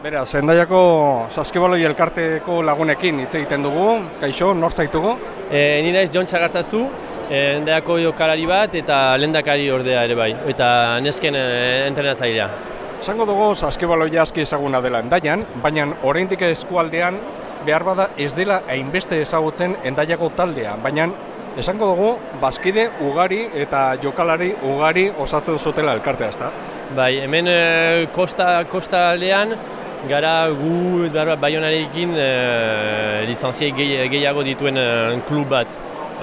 Beraz, Endaiako saskibaloi elkarteko lagunekin hitz egiten dugu, kaixo, nor zaitugu? E, ni naiz Jon Txagartazu, e, Endaiako jokalari bat eta lendakari ordea ere bai, eta nesken e, entrenatzailea. Esango dugu saskibaloia aski ezaguna dela Endaian, baina oraindik eskualdean behar bada ez dela hainbeste ezagutzen Endaiako taldea, baina esango dugu bazkide ugari eta jokalari ugari osatzen zutela elkartea, ezta? Bai, hemen e, kosta, kosta aldean, gara gu baionarekin e, lizantziei gehiago dituen e, klub bat.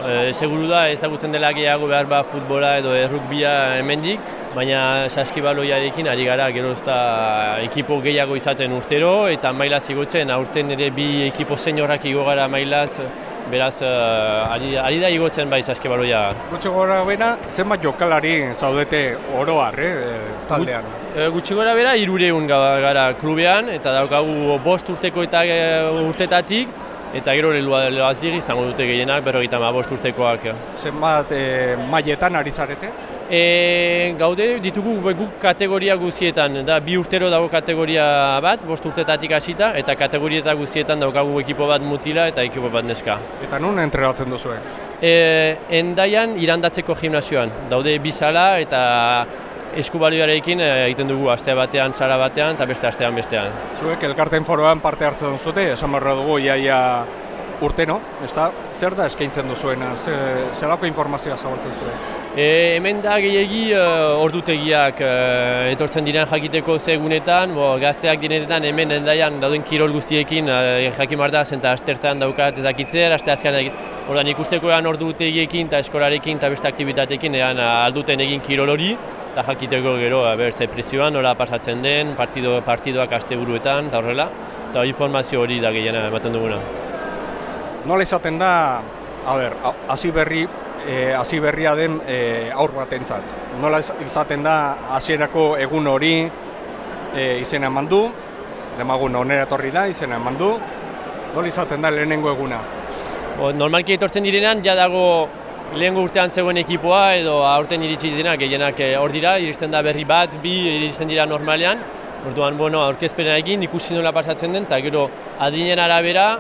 E, seguru da ezagutzen dela gehiago behar ba futbola edo errukbia hemendik, baina saskibaloiarekin ari gara gerozta ekipo gehiago izaten urtero eta mailaz igotzen, aurten ere bi ekipo seniorak igo gara mailaz, beraz uh, ari, ari da igotzen bai saskibaloia. Gutxi gora bera, zenbat jokalari zaudete oroar, eh, taldean? Gut, gutxi gora bera, irureun gara klubean, eta daukagu bost urteko eta urtetatik, eta gero leloazir izango dute gehienak, berrogeita ma bost urtekoak. Zenbat eh, mailetan ari zarete? E, gaude ditugu guk kategoria guztietan, da bi urtero dago kategoria bat, bost urtetatik hasita eta kategorieta guztietan daukagu ekipo bat mutila eta ekipo bat neska. Eta nun entrenatzen duzu? E, endaian irandatzeko gimnazioan, daude bi sala eta eskubalioarekin egiten dugu aste batean, sala batean eta beste astean bestean. Zuek elkarten foroan parte hartzen duzute, esan barra dugu iaia urteno, ez da, zer da eskaintzen duzuena, zelako informazioa zabaltzen zuen? E, hemen da gehiagi uh, ordutegiak uh, etortzen diren jakiteko zegunetan, bo, gazteak direnetan hemen endaian dauden kirol guztiekin uh, jakin da zenta astertan daukat ezakitzer, aste azkan. Ordan ikusteko egan ordutegiekin eta eskolarekin eta beste aktivitatekin egan alduten egin kirol hori eta jakiteko gero ber, ze presioan nola pasatzen den, partido, partidoak aste buruetan eta horrela. Eta informazio hori da gehiena ematen duguna. Nola izaten da, a ber, hasi berri e, hasi berria den e, aur batentzat. Nola izaten da hasierako egun hori e, izena emandu, demagun onera etorri da izena emandu. Nola izaten da lehenengo eguna? Bo, normalki etortzen direnan, ja dago lehengo urtean zegoen ekipoa edo aurten iritsi direnak, gehienak hor dira, iristen da berri bat, bi iristen dira normalean. Orduan, bueno, aurkezpena egin, ikusi nola pasatzen den, eta gero adinen arabera,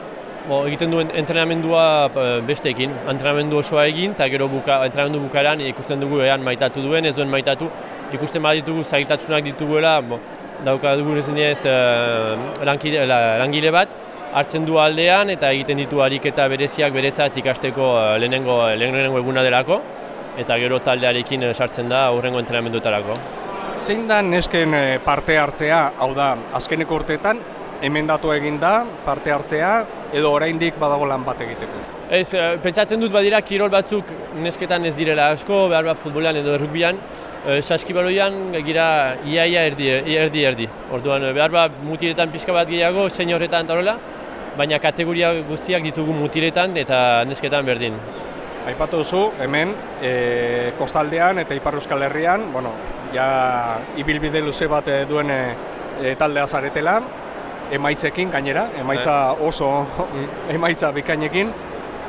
Bo, egiten duen entrenamendua besteekin, entrenamendu osoa egin, eta gero buka, entrenamendu bukaran ikusten dugu ean maitatu duen, ez duen maitatu, ikusten baditugu zailtatsunak dituguela, bo, dauka dugu ez uh, langile bat, hartzen du aldean eta egiten ditu ariketa bereziak beretzat ikasteko uh, lehenengo, lehenengo eguna delako, eta gero taldearekin sartzen da aurrengo entrenamendutarako. Zein da nesken parte hartzea, hau da, azkeneko urteetan, emendatu egin da parte hartzea edo oraindik badago lan bat egiteko. Ez, eh, pentsatzen dut badira kirol batzuk nesketan ez direla asko, behar bat futbolean edo errukbian, e, saskibaloian gira iaia erdi, erdi erdi. Orduan behar bat mutiletan pixka bat gehiago, senioretan eta baina kategoria guztiak ditugu mutiletan eta nesketan berdin. Aipatu duzu, hemen, e, kostaldean eta Ipar Euskal Herrian, bueno, ja ibilbide luze bat duen e, taldea zaretela, emaitzekin gainera, emaitza bai. oso emaitza bikainekin.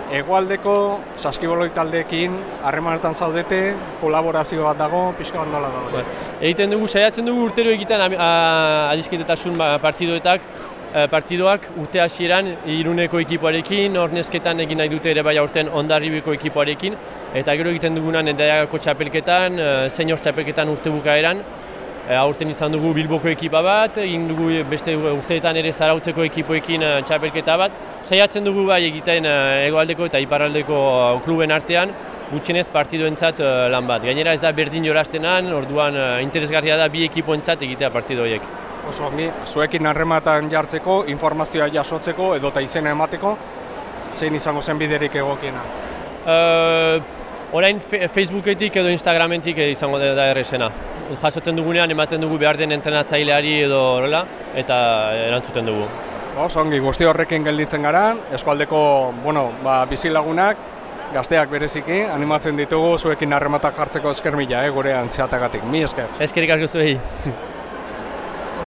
Egoaldeko saskiboloi taldeekin harremanetan zaudete, kolaborazio bat dago, pixka bat nola dago. Bai. Egiten dugu, saiatzen dugu urtero egiten adizketetasun ba, partidoetak, eh, partidoak urte hasieran iruneko ekipoarekin, hor nesketan egin nahi dute ere bai aurten ondarribiko ekipoarekin, eta gero egiten dugunan endaiako txapelketan, eh, senior txapelketan urte bukaeran, aurten izan dugu Bilboko ekipa bat, egin dugu beste urteetan ere zarautzeko ekipoekin uh, txapelketa bat. Saiatzen dugu bai egiten uh, egoaldeko eta iparaldeko uh, kluben artean, gutxenez partidoentzat lan bat. Gainera ez da berdin jorastenan, orduan interesgarria da bi ekipoentzat egitea partido horiek. Oso ongi, zuekin harrematan jartzeko, informazioa jasotzeko edo eta izena emateko, zein izango zen biderik egokiena? Uh, orain Facebooketik edo Instagramentik izango da errezena jasoten dugunean ematen dugu behar den entrenatzaileari edo horrela eta erantzuten dugu. Oso ongi, guzti horrekin gelditzen gara, eskualdeko bueno, ba, bizilagunak, gazteak bereziki, animatzen ditugu zuekin harrematak jartzeko esker mila, eh, gurean zehatagatik. Mi esker. Eskerik asko zuei.